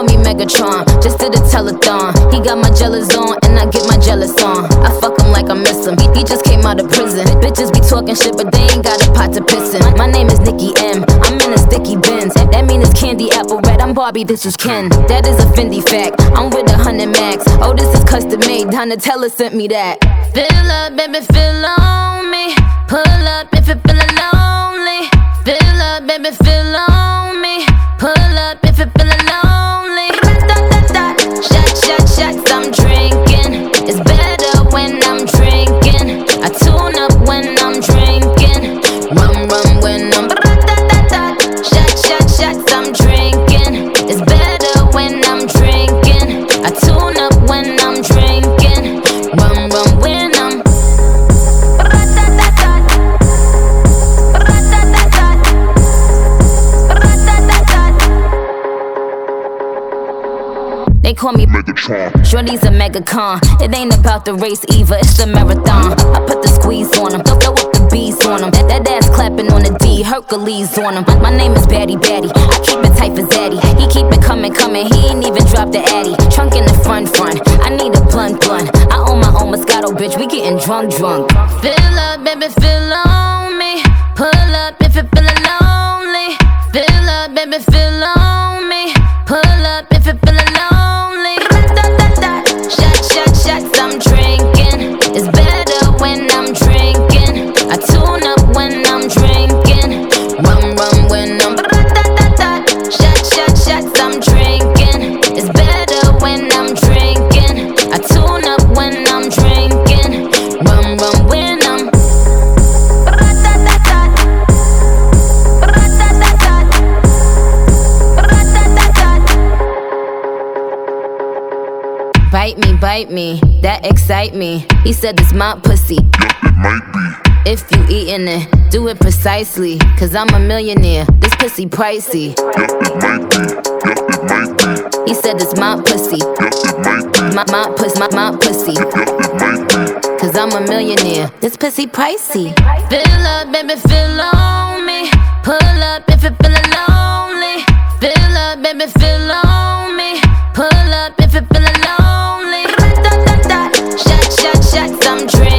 call me Megatron. Just did a telethon. He got my jealous on, and I get my jealous on. I fuck him like I miss him. He, he just came out of prison. Bitches be talking shit, but they ain't got a pot to piss in. My name is Nicki M. I'm in a sticky Benz. That mean it's candy apple red. I'm Barbie, this is Ken. That is a Fendi fact. I'm with a hundred max. Oh, this is custom made. Donatella sent me that. Fill up, baby, fill on me. Pull up. When I'm drinking. Rum, rum when I'm. They call me Megatron. Shorty's a mega con. It ain't about the race either, it's the marathon. I put the squeeze on him, throw up the bees on him. That, that ass Hercules on him. My name is Batty Batty, I keep it tight for Zaddy. He keep it coming, coming, he ain't even dropped the Addy. Trunk in the front, front. I need a blunt, blunt. I own my own Moscato, bitch, we getting drunk, drunk. Fill up, baby, fill on me. Pull up if you're Bite me, bite me, that excite me. He said it's my pussy. Yup, it might be. If you eatin' it, do it precisely. Cause I'm a millionaire, this pussy pricey. Yup, it might be. Yup, it might be. He said it's my pussy, Yup, it might be. my, my pussy, my, my pussy. Yup, it might be. Cause I'm a millionaire, this pussy pricey. Fill up, baby, fill on me. Pull up if you're feeling lonely. Fill up, baby, fill on me. Pull up if you're feeling I'm drinking.